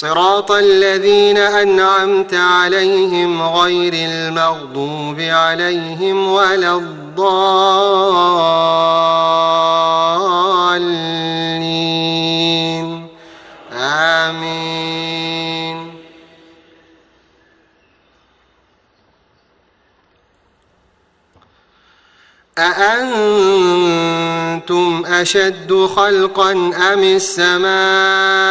صراط الذين أنعمت عليهم غير المغضوب عليهم ولا الضالين. آمين. أأنتم أشد خلقا أم السماء؟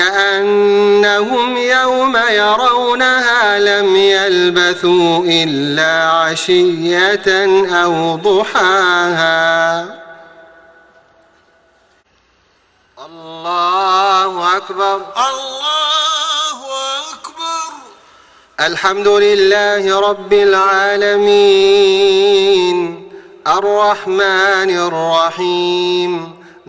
كأنهم يوم يرونها لم يلبثوا إلا عشية أو ضحاها. الله أكبر. الله أكبر. الحمد لله رب العالمين. الرحمن الرحيم.